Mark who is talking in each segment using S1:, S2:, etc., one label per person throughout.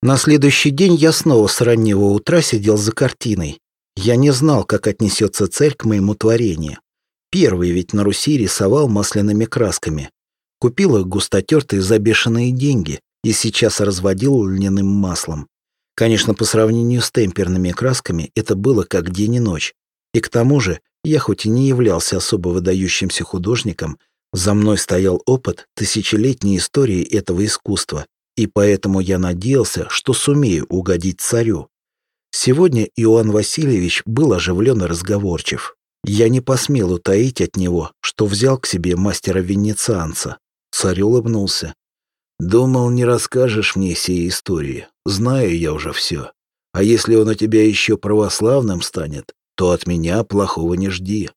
S1: На следующий день я снова с раннего утра сидел за картиной. Я не знал, как отнесется цель к моему творению. Первый ведь на Руси рисовал масляными красками. Купил их густотертые за бешеные деньги и сейчас разводил льняным маслом. Конечно, по сравнению с темперными красками это было как день и ночь. И к тому же, я хоть и не являлся особо выдающимся художником, за мной стоял опыт тысячелетней истории этого искусства, и поэтому я надеялся, что сумею угодить царю. Сегодня Иоанн Васильевич был оживлен и разговорчив. Я не посмел утаить от него, что взял к себе мастера-венецианца. Царь улыбнулся. «Думал, не расскажешь мне сей истории. Знаю я уже все. А если он у тебя еще православным станет, то от меня плохого не жди».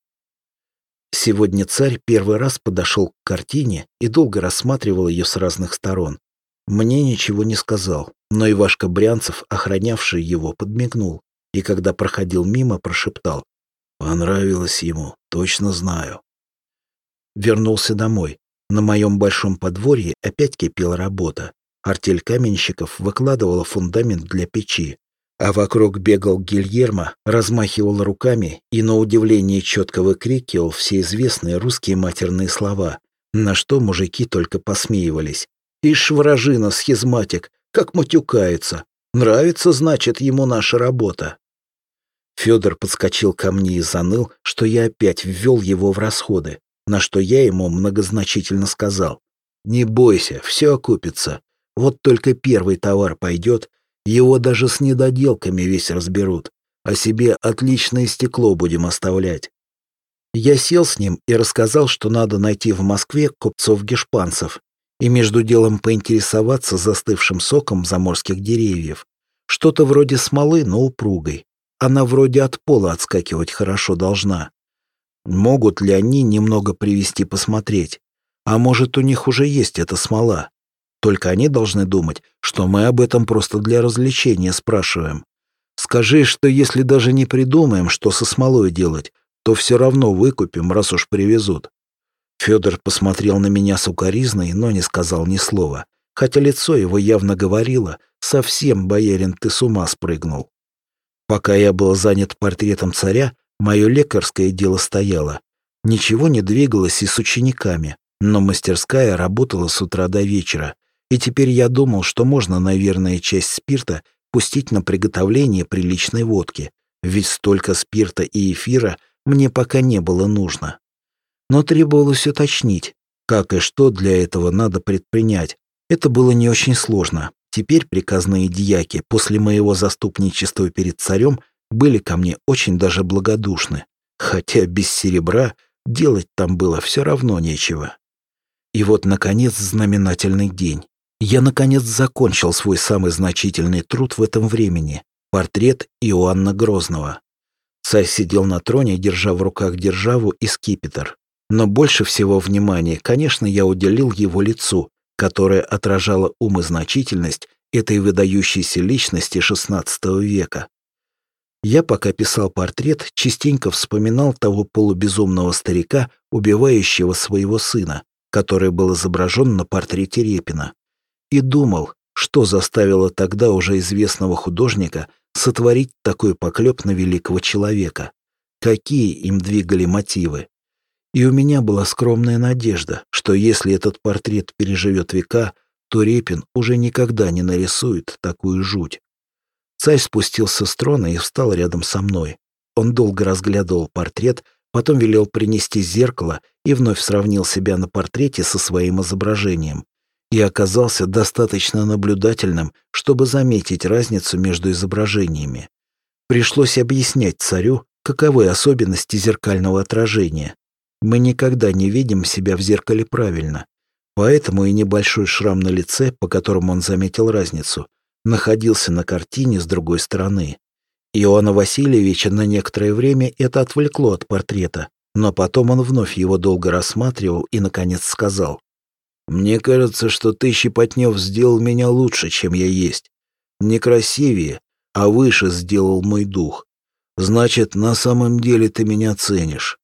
S1: Сегодня царь первый раз подошел к картине и долго рассматривал ее с разных сторон. Мне ничего не сказал, но Ивашка Брянцев, охранявший его, подмигнул, и когда проходил мимо, прошептал. Понравилось ему, точно знаю. Вернулся домой. На моем большом подворье опять кипела работа. Артель каменщиков выкладывала фундамент для печи, а вокруг бегал Гильермо, размахивал руками и на удивление четко выкрикивал все известные русские матерные слова, на что мужики только посмеивались. Ишь, вражина, схизматик, как матюкается. Нравится, значит, ему наша работа. Федор подскочил ко мне и заныл, что я опять ввел его в расходы, на что я ему многозначительно сказал. «Не бойся, все окупится. Вот только первый товар пойдет, его даже с недоделками весь разберут, а себе отличное стекло будем оставлять». Я сел с ним и рассказал, что надо найти в Москве купцов-гешпанцев и между делом поинтересоваться застывшим соком заморских деревьев. Что-то вроде смолы, но упругой. Она вроде от пола отскакивать хорошо должна. Могут ли они немного привести посмотреть? А может, у них уже есть эта смола? Только они должны думать, что мы об этом просто для развлечения спрашиваем. Скажи, что если даже не придумаем, что со смолой делать, то все равно выкупим, раз уж привезут. Федор посмотрел на меня сукоризной, но не сказал ни слова, хотя лицо его явно говорило «Совсем, боярин, ты с ума спрыгнул». Пока я был занят портретом царя, мое лекарское дело стояло. Ничего не двигалось и с учениками, но мастерская работала с утра до вечера, и теперь я думал, что можно, наверное, часть спирта пустить на приготовление приличной водки, ведь столько спирта и эфира мне пока не было нужно но требовалось уточнить, как и что для этого надо предпринять. Это было не очень сложно. Теперь приказные дьяки после моего заступничества перед царем были ко мне очень даже благодушны, хотя без серебра делать там было все равно нечего. И вот, наконец, знаменательный день. Я, наконец, закончил свой самый значительный труд в этом времени — портрет Иоанна Грозного. Царь сидел на троне, держа в руках державу и скипетр. Но больше всего внимания, конечно, я уделил его лицу, которое отражало ум и значительность этой выдающейся личности XVI века. Я, пока писал портрет, частенько вспоминал того полубезумного старика, убивающего своего сына, который был изображен на портрете Репина, и думал, что заставило тогда уже известного художника сотворить такой поклеп на великого человека, какие им двигали мотивы. И у меня была скромная надежда, что если этот портрет переживет века, то Репин уже никогда не нарисует такую жуть. Царь спустился с трона и встал рядом со мной. Он долго разглядывал портрет, потом велел принести зеркало и вновь сравнил себя на портрете со своим изображением. И оказался достаточно наблюдательным, чтобы заметить разницу между изображениями. Пришлось объяснять царю, каковы особенности зеркального отражения. Мы никогда не видим себя в зеркале правильно. Поэтому и небольшой шрам на лице, по которому он заметил разницу, находился на картине с другой стороны. Иоанна Васильевича на некоторое время это отвлекло от портрета, но потом он вновь его долго рассматривал и, наконец, сказал. «Мне кажется, что ты, Щепотнев, сделал меня лучше, чем я есть. Не красивее, а выше сделал мой дух. Значит, на самом деле ты меня ценишь.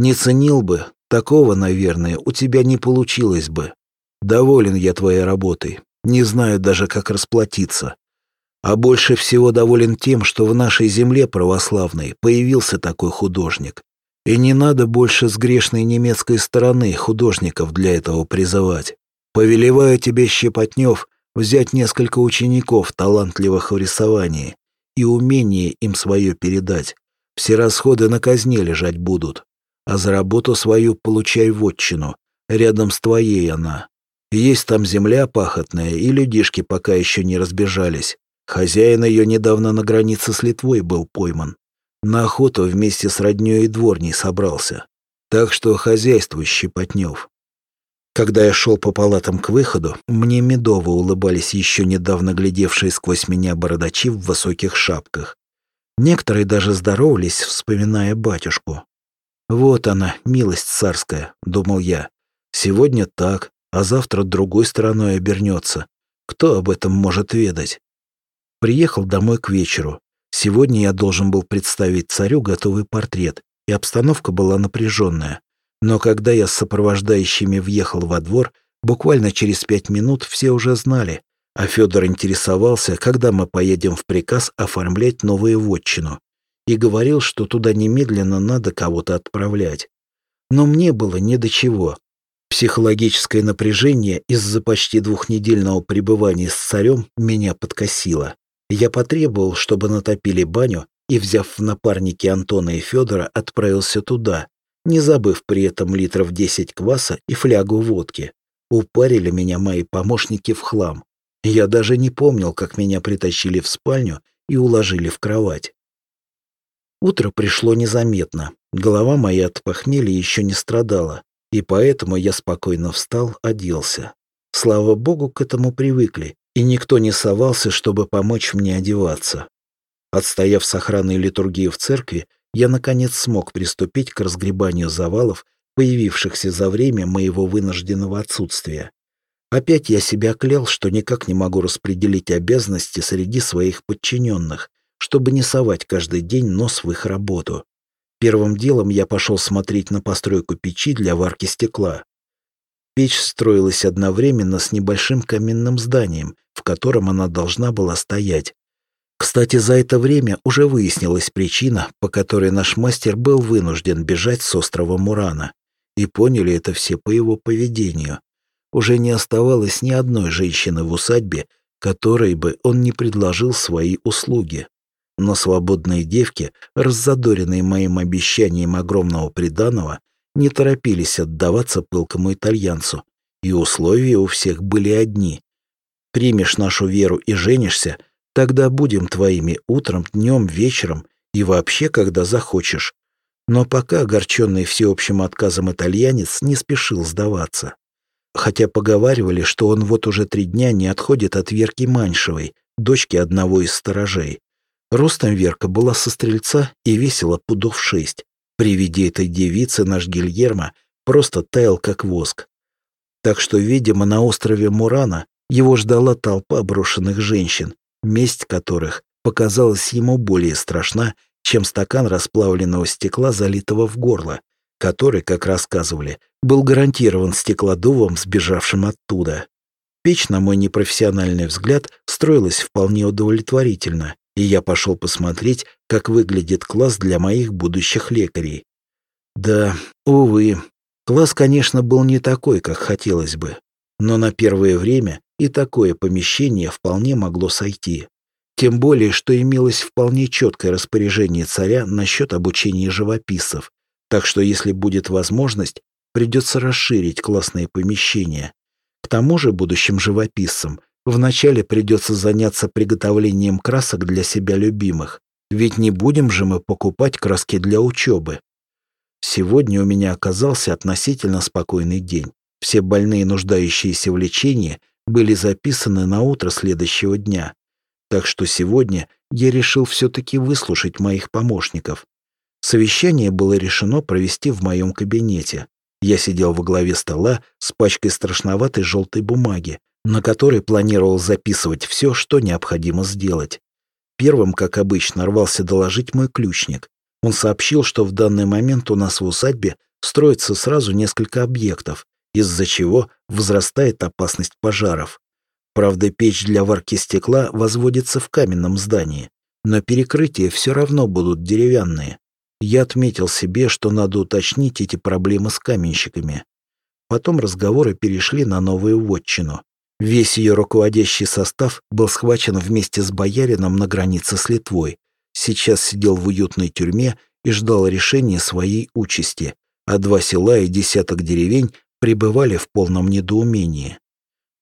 S1: Не ценил бы, такого, наверное, у тебя не получилось бы. Доволен я твоей работой, не знаю даже, как расплатиться. А больше всего доволен тем, что в нашей земле православной появился такой художник. И не надо больше с грешной немецкой стороны художников для этого призывать. Повелеваю тебе, Щепотнев, взять несколько учеников, талантливых в рисовании, и умение им свое передать. Все расходы на казне лежать будут. А за работу свою получай вотчину. Рядом с твоей она. Есть там земля пахотная, и людишки пока еще не разбежались. Хозяин ее недавно на границе с Литвой был пойман. На охоту вместе с роднёй и дворней собрался. Так что хозяйствуй, Щепотнев. Когда я шел по палатам к выходу, мне медово улыбались еще недавно глядевшие сквозь меня бородачи в высоких шапках. Некоторые даже здоровались, вспоминая батюшку. «Вот она, милость царская», — думал я. «Сегодня так, а завтра другой стороной обернется. Кто об этом может ведать?» Приехал домой к вечеру. Сегодня я должен был представить царю готовый портрет, и обстановка была напряженная. Но когда я с сопровождающими въехал во двор, буквально через пять минут все уже знали, а Федор интересовался, когда мы поедем в приказ оформлять новую вотчину, и говорил, что туда немедленно надо кого-то отправлять. Но мне было не до чего. Психологическое напряжение из-за почти двухнедельного пребывания с царем меня подкосило. Я потребовал, чтобы натопили баню, и, взяв в напарники Антона и Федора, отправился туда, не забыв при этом литров 10 кваса и флягу водки. Упарили меня мои помощники в хлам. Я даже не помнил, как меня притащили в спальню и уложили в кровать. Утро пришло незаметно. Голова моя от похмелья еще не страдала, и поэтому я спокойно встал, оделся. Слава богу, к этому привыкли, и никто не совался, чтобы помочь мне одеваться. Отстояв с охраной литургии в церкви, я, наконец, смог приступить к разгребанию завалов, появившихся за время моего вынужденного отсутствия. Опять я себя клял, что никак не могу распределить обязанности среди своих подчиненных, чтобы не совать каждый день нос в их работу. Первым делом я пошел смотреть на постройку печи для варки стекла. Печь строилась одновременно с небольшим каменным зданием, в котором она должна была стоять. Кстати, за это время уже выяснилась причина, по которой наш мастер был вынужден бежать с острова Мурана. И поняли это все по его поведению. Уже не оставалось ни одной женщины в усадьбе, которой бы он не предложил свои услуги. Но свободные девки, раззадоренные моим обещанием огромного приданого, не торопились отдаваться пылкому итальянцу, и условия у всех были одни. Примешь нашу веру и женишься — Тогда будем твоими утром, днем, вечером и вообще, когда захочешь. Но пока огорченный всеобщим отказом итальянец не спешил сдаваться. Хотя поговаривали, что он вот уже три дня не отходит от Верки Маньшевой, дочки одного из сторожей. Ростом Верка была со стрельца и весила пудов шесть. При виде этой девицы наш Гильермо просто таял как воск. Так что, видимо, на острове Мурана его ждала толпа брошенных женщин, месть которых показалась ему более страшна, чем стакан расплавленного стекла, залитого в горло, который, как рассказывали, был гарантирован стеклодувом, сбежавшим оттуда. Печь, на мой непрофессиональный взгляд, строилась вполне удовлетворительно, и я пошел посмотреть, как выглядит класс для моих будущих лекарей. Да, увы, класс, конечно, был не такой, как хотелось бы, но на первое время и такое помещение вполне могло сойти. Тем более, что имелось вполне четкое распоряжение царя насчет обучения живописцев, так что если будет возможность, придется расширить классные помещения. К тому же будущим живописцам вначале придется заняться приготовлением красок для себя любимых, ведь не будем же мы покупать краски для учебы. Сегодня у меня оказался относительно спокойный день. Все больные, нуждающиеся в лечении, были записаны на утро следующего дня. Так что сегодня я решил все-таки выслушать моих помощников. Совещание было решено провести в моем кабинете. Я сидел во главе стола с пачкой страшноватой желтой бумаги, на которой планировал записывать все, что необходимо сделать. Первым, как обычно, рвался доложить мой ключник. Он сообщил, что в данный момент у нас в усадьбе строится сразу несколько объектов, из-за чего возрастает опасность пожаров. Правда, печь для варки стекла возводится в каменном здании, но перекрытия все равно будут деревянные. Я отметил себе, что надо уточнить эти проблемы с каменщиками. Потом разговоры перешли на новую вотчину. Весь ее руководящий состав был схвачен вместе с боярином на границе с Литвой. Сейчас сидел в уютной тюрьме и ждал решения своей участи, а два села и десяток деревень пребывали в полном недоумении.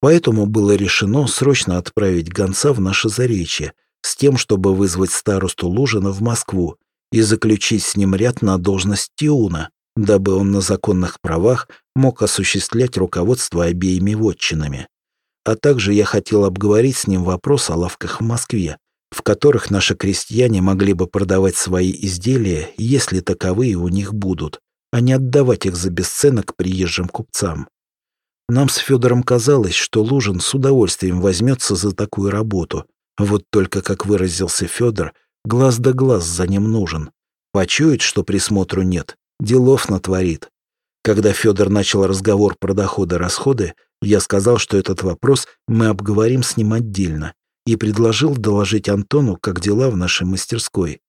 S1: Поэтому было решено срочно отправить гонца в наше заречье с тем, чтобы вызвать старосту Лужина в Москву и заключить с ним ряд на должность Тиуна, дабы он на законных правах мог осуществлять руководство обеими вотчинами. А также я хотел обговорить с ним вопрос о лавках в Москве, в которых наши крестьяне могли бы продавать свои изделия, если таковые у них будут, а не отдавать их за бесценок приезжим купцам. Нам с Федором казалось, что Лужин с удовольствием возьмется за такую работу. Вот только, как выразился Федор, глаз да глаз за ним нужен. Почует, что присмотру нет, делов натворит. Когда Федор начал разговор про доходы-расходы, я сказал, что этот вопрос мы обговорим с ним отдельно, и предложил доложить Антону, как дела в нашей мастерской.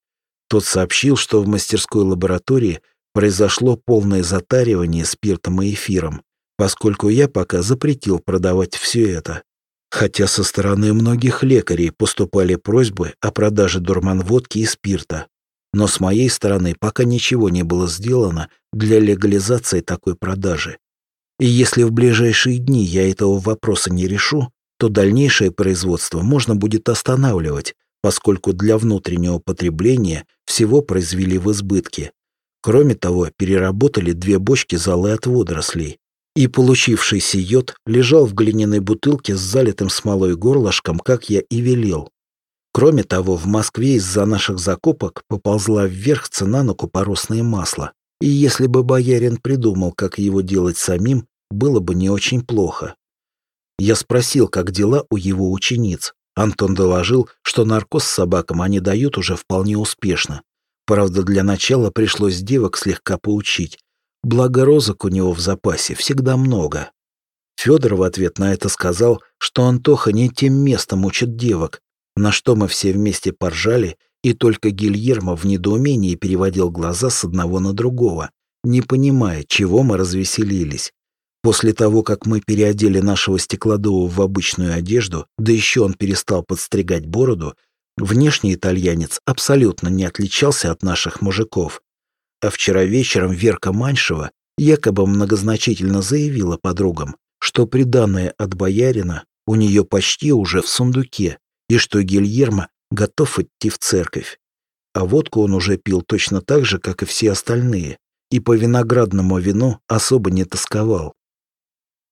S1: Тот сообщил, что в мастерской лаборатории произошло полное затаривание спиртом и эфиром, поскольку я пока запретил продавать все это. Хотя со стороны многих лекарей поступали просьбы о продаже дурман-водки и спирта. Но с моей стороны пока ничего не было сделано для легализации такой продажи. И если в ближайшие дни я этого вопроса не решу, то дальнейшее производство можно будет останавливать, поскольку для внутреннего потребления всего произвели в избытке. Кроме того, переработали две бочки золы от водорослей, и получившийся йод лежал в глиняной бутылке с залитым смолой горлышком, как я и велел. Кроме того, в Москве из-за наших закупок поползла вверх цена на купоросное масло. И если бы боярин придумал, как его делать самим, было бы не очень плохо. Я спросил, как дела у его учениц. Антон доложил, что наркоз собакам они дают уже вполне успешно. Правда, для начала пришлось девок слегка поучить, Благо розок у него в запасе всегда много. Федор в ответ на это сказал, что Антоха не тем местом учит девок, на что мы все вместе поржали, и только Гильермо в недоумении переводил глаза с одного на другого, не понимая, чего мы развеселились. После того, как мы переодели нашего стеклодува в обычную одежду, да еще он перестал подстригать бороду, внешний итальянец абсолютно не отличался от наших мужиков. А вчера вечером Верка Маньшева якобы многозначительно заявила подругам, что приданное от боярина у нее почти уже в сундуке, и что Гильермо готов идти в церковь. А водку он уже пил точно так же, как и все остальные, и по виноградному вину особо не тосковал.